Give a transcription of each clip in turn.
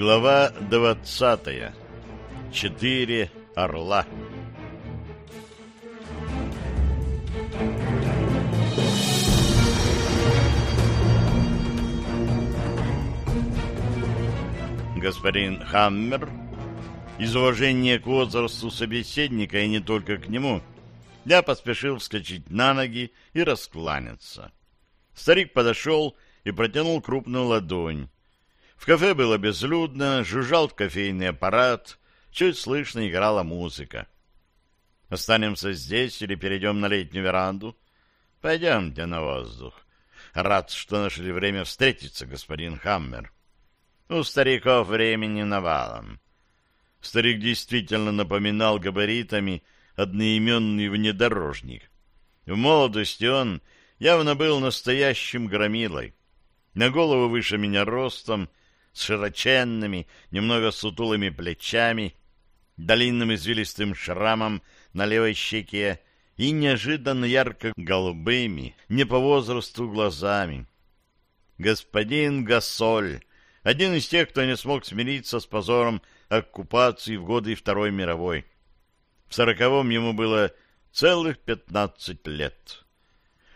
Глава двадцатая. Четыре орла. Господин Хаммер, из уважения к возрасту собеседника и не только к нему, я поспешил вскочить на ноги и раскланяться. Старик подошел и протянул крупную ладонь. В кафе было безлюдно, жужжал кофейный аппарат, чуть слышно играла музыка. Останемся здесь или перейдем на летнюю веранду? Пойдемте на воздух. Рад, что нашли время встретиться, господин Хаммер. У стариков времени навалом. Старик действительно напоминал габаритами одноименный внедорожник. В молодости он явно был настоящим громилой. На голову выше меня ростом, с широченными, немного сутулыми плечами, длинным извилистым шрамом на левой щеке и неожиданно ярко-голубыми, не по возрасту глазами. Господин Гасоль, один из тех, кто не смог смириться с позором оккупации в годы Второй мировой. В сороковом ему было целых пятнадцать лет.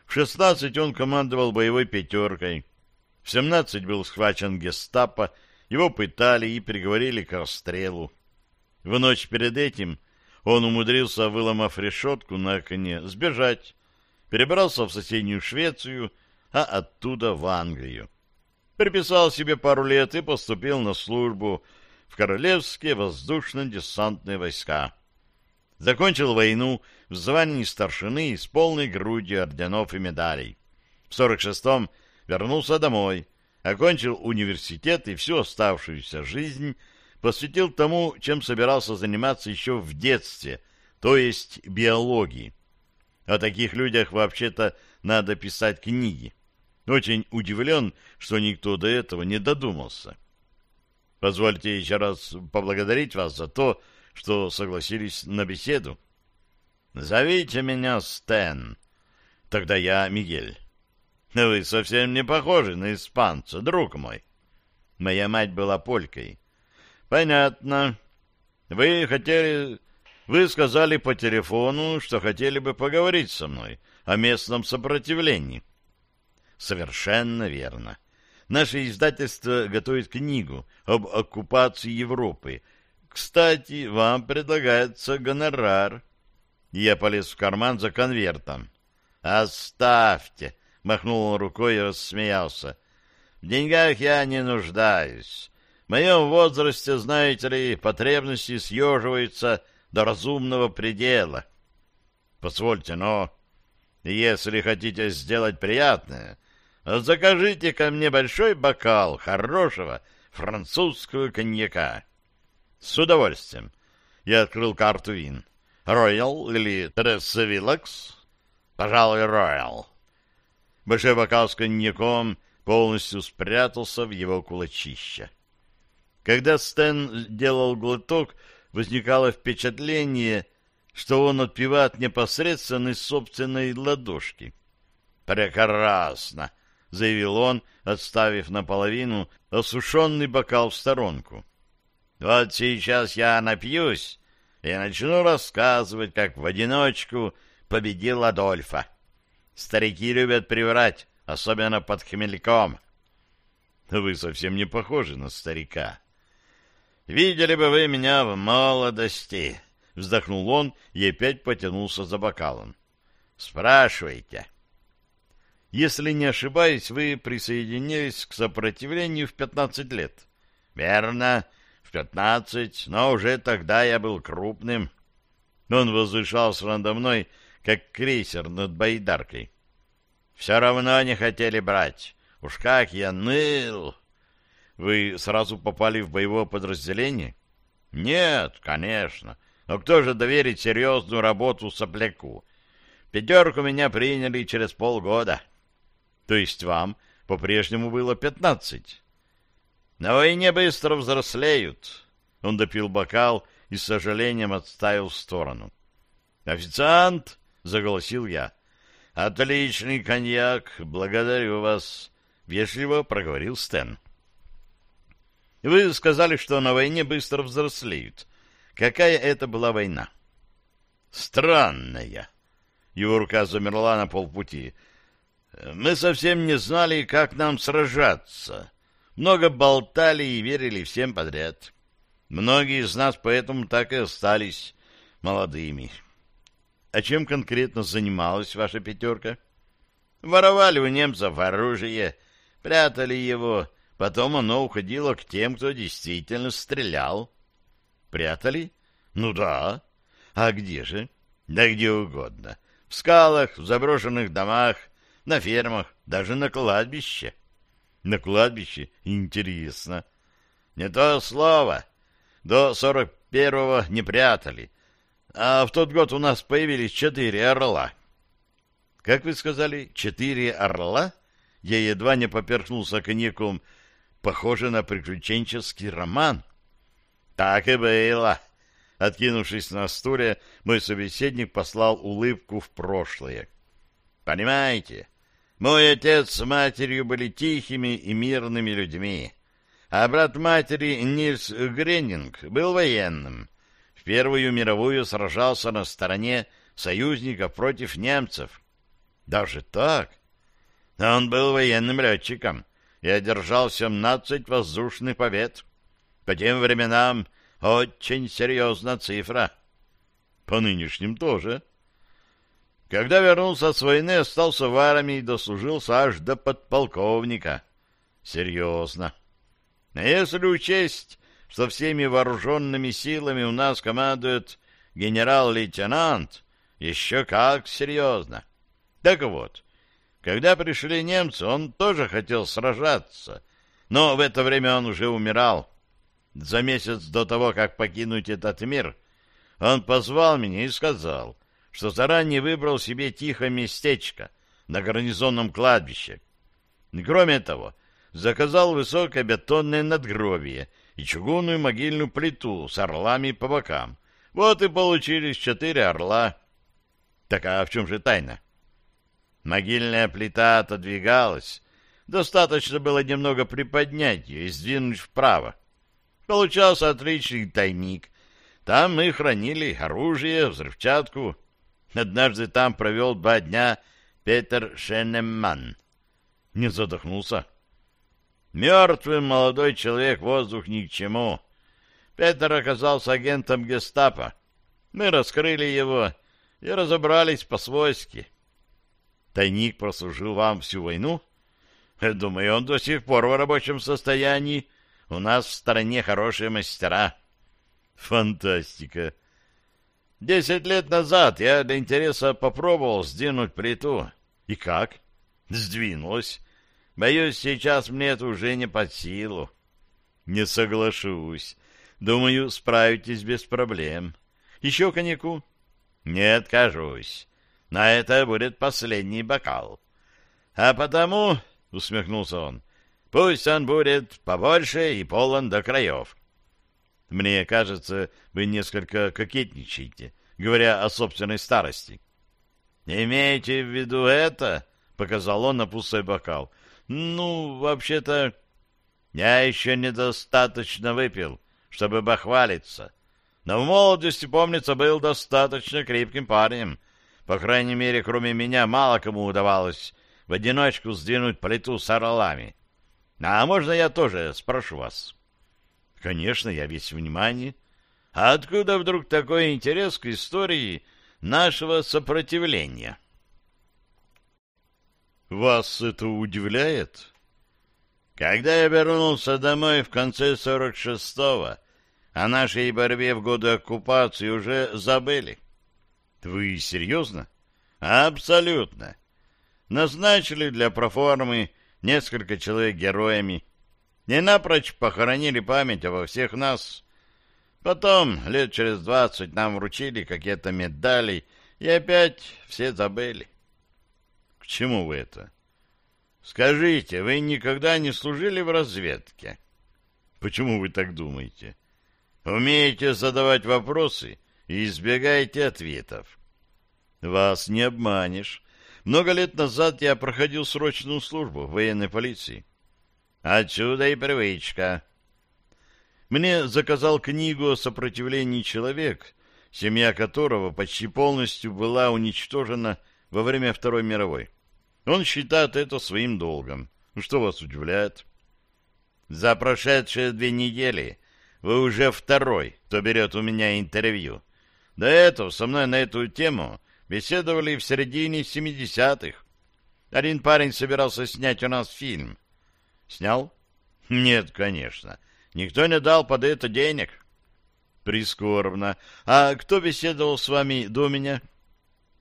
В шестнадцать он командовал боевой пятеркой, в 17 был схвачен гестапо, его пытали и приговорили к расстрелу. В ночь перед этим он умудрился, выломав решетку на окне, сбежать, перебрался в соседнюю Швецию, а оттуда в Англию. Приписал себе пару лет и поступил на службу в Королевские воздушно-десантные войска. Закончил войну в звании старшины с полной грудью орденов и медалей. В 46-м вернулся домой, окончил университет и всю оставшуюся жизнь посвятил тому, чем собирался заниматься еще в детстве, то есть биологии. О таких людях вообще-то надо писать книги. Очень удивлен, что никто до этого не додумался. Позвольте еще раз поблагодарить вас за то, что согласились на беседу. Зовите меня Стэн. Тогда я Мигель. Вы совсем не похожи на испанца, друг мой. Моя мать была полькой. Понятно. Вы хотели... Вы сказали по телефону, что хотели бы поговорить со мной о местном сопротивлении. Совершенно верно. Наше издательство готовит книгу об оккупации Европы. Кстати, вам предлагается гонорар. Я полез в карман за конвертом. Оставьте, Махнул он рукой и рассмеялся. В деньгах я не нуждаюсь. В моем возрасте, знаете ли, потребности съеживаются до разумного предела. Позвольте, но если хотите сделать приятное, закажите ко мне большой бокал хорошего французского коньяка. С удовольствием. Я открыл карту вин. Роял или Тересса Виллакс? Пожалуй, Роял. Большой бокал с коньяком полностью спрятался в его кулачище. Когда Стэн делал глоток, возникало впечатление, что он отпивает непосредственно из собственной ладошки. «Прекрасно!» — заявил он, отставив наполовину осушенный бокал в сторонку. «Вот сейчас я напьюсь и начну рассказывать, как в одиночку победил Адольфа. Старики любят приврать, особенно под хмельком. Вы совсем не похожи на старика. Видели бы вы меня в молодости, вздохнул он и опять потянулся за бокалом. Спрашивайте. Если не ошибаюсь, вы присоединились к сопротивлению в пятнадцать лет. Верно, в пятнадцать, но уже тогда я был крупным. Он возвышался надо мной, как крейсер над байдаркой. Все равно не хотели брать. Уж как я ныл! Вы сразу попали в боевое подразделение? Нет, конечно. Но кто же доверит серьезную работу сопляку? Пятерку меня приняли через полгода. То есть вам по-прежнему было пятнадцать? На войне быстро взрослеют. Он допил бокал и с сожалением отставил в сторону. «Официант!» — заголосил я. «Отличный коньяк, благодарю вас», — вежливо проговорил Стэн. Вы сказали, что на войне быстро взрослеют. Какая это была война? Странная. Его рука замерла на полпути. Мы совсем не знали, как нам сражаться. Много болтали и верили всем подряд. Многие из нас поэтому так и остались молодыми. А чем конкретно занималась ваша пятерка? Воровали у немцев оружие, прятали его, потом оно уходило к тем, кто действительно стрелял. Прятали? Ну да. А где же? Да где угодно. В скалах, в заброшенных домах, на фермах, даже на кладбище. На кладбище? Интересно. Не то слово. До сорок первого не прятали. А в тот год у нас появились четыре орла. Как вы сказали, четыре орла? Я едва не поперхнулся коньяком. Похоже на приключенческий роман. Так и было. Откинувшись на стуле, мой собеседник послал улыбку в прошлое. Понимаете, мой отец с матерью были тихими и мирными людьми, а брат матери Нильс Греннинг был военным — Первую мировую сражался на стороне союзников против немцев. Даже так? Он был военным летчиком и одержал 17 воздушных побед. По тем временам очень серьезная цифра. По нынешним тоже. Когда вернулся с войны, остался в армии и дослужился аж до подполковника. Серьезно. Если учесть, что всеми вооруженными силами у нас командует генерал-лейтенант, еще как серьезно. Так вот, когда пришли немцы, он тоже хотел сражаться, но в это время он уже умирал. За месяц до того, как покинуть этот мир, он позвал меня и сказал, что заранее выбрал себе тихое местечко на гарнизонном кладбище. Кроме того, заказал высокое бетонное надгробие — и чугунную могильную плиту с орлами по бокам. Вот и получились четыре орла. Так а в чем же тайна? Могильная плита отодвигалась. Достаточно было немного приподнять ее и сдвинуть вправо. Получался отличный тайник. Там мы хранили оружие, взрывчатку. Однажды там провел два дня Петер Шенеман. Не задохнулся. Мертвым молодой человек воздух ни к чему. Петер оказался агентом гестапо. Мы раскрыли его и разобрались по-свойски. Тайник прослужил вам всю войну? Думаю, он до сих пор в рабочем состоянии. У нас в стране хорошие мастера. Фантастика. Десять лет назад я для интереса попробовал сдвинуть плиту. И как? Сдвинулась. Боюсь, сейчас мне это уже не под силу. Не соглашусь. Думаю, справитесь без проблем. Еще коньяку? Не откажусь. На это будет последний бокал. А потому, — усмехнулся он, — пусть он будет побольше и полон до краев. Мне кажется, вы несколько кокетничаете, говоря о собственной старости. — Имейте в виду это, — показал он на пустой бокал, — ну, вообще-то, я еще недостаточно выпил, чтобы бахвалиться. Но в молодости, помнится, был достаточно крепким парнем. По крайней мере, кроме меня, мало кому удавалось в одиночку сдвинуть плиту с орлами. А можно я тоже спрошу вас? Конечно, я весь внимание. А откуда вдруг такой интерес к истории нашего сопротивления? — вас это удивляет? Когда я вернулся домой в конце сорок шестого, о нашей борьбе в годы оккупации уже забыли. Вы серьезно? Абсолютно. Назначили для проформы несколько человек героями. Не напрочь похоронили память обо всех нас. Потом, лет через двадцать, нам вручили какие-то медали, и опять все забыли. К чему вы это? Скажите, вы никогда не служили в разведке? Почему вы так думаете? Умеете задавать вопросы и избегаете ответов. Вас не обманешь. Много лет назад я проходил срочную службу в военной полиции. Отсюда и привычка. Мне заказал книгу о сопротивлении человек, семья которого почти полностью была уничтожена во время Второй мировой. Он считает это своим долгом. Что вас удивляет? За прошедшие две недели вы уже второй, кто берет у меня интервью. До этого со мной на эту тему беседовали в середине 70-х. Один парень собирался снять у нас фильм. Снял? Нет, конечно. Никто не дал под это денег. Прискорбно. А кто беседовал с вами до меня?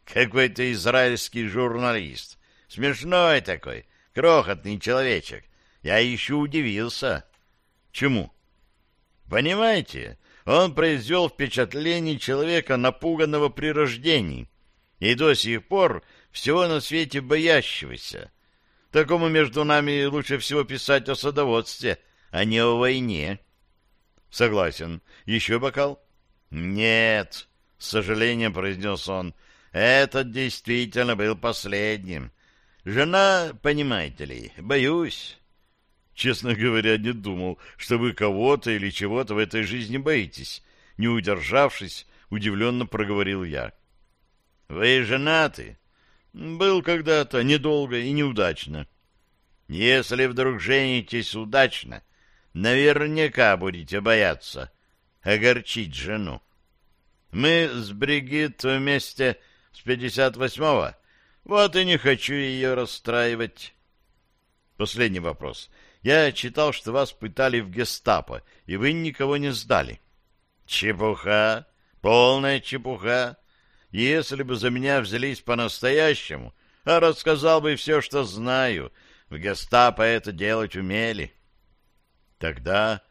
Какой-то израильский журналист. Смешной такой, крохотный человечек. Я еще удивился. Чему? Понимаете, он произвел впечатление человека, напуганного при рождении, и до сих пор всего на свете боящегося. Такому между нами лучше всего писать о садоводстве, а не о войне. Согласен. Еще бокал? Нет, с сожалением произнес он. Этот действительно был последним. Жена, понимаете ли, боюсь. Честно говоря, не думал, что вы кого-то или чего-то в этой жизни боитесь. Не удержавшись, удивленно проговорил я. Вы женаты? Был когда-то недолго и неудачно. Если вдруг женитесь удачно, наверняка будете бояться огорчить жену. Мы с Бригит вместе с 58-го, вот и не хочу ее расстраивать. Последний вопрос. Я читал, что вас пытали в гестапо, и вы никого не сдали. Чепуха, полная чепуха. Если бы за меня взялись по-настоящему, а рассказал бы все, что знаю, в гестапо это делать умели. Тогда...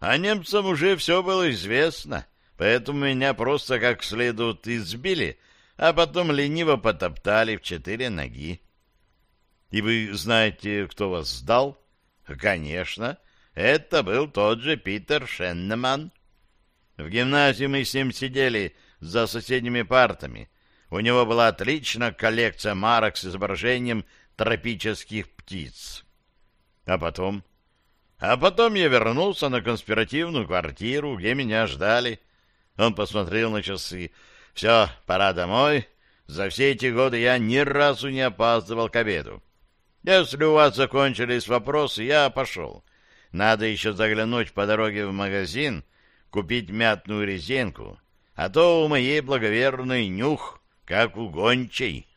А немцам уже все было известно, поэтому меня просто как следует избили, а потом лениво потоптали в четыре ноги. И вы знаете, кто вас сдал? Конечно, это был тот же Питер Шеннеман. В гимназии мы с ним сидели за соседними партами. У него была отличная коллекция марок с изображением тропических птиц. А потом? А потом я вернулся на конспиративную квартиру, где меня ждали. Он посмотрел на часы. Все, пора домой. За все эти годы я ни разу не опаздывал к обеду. Если у вас закончились вопросы, я пошел. Надо еще заглянуть по дороге в магазин, купить мятную резинку, а то у моей благоверной нюх, как у гончей.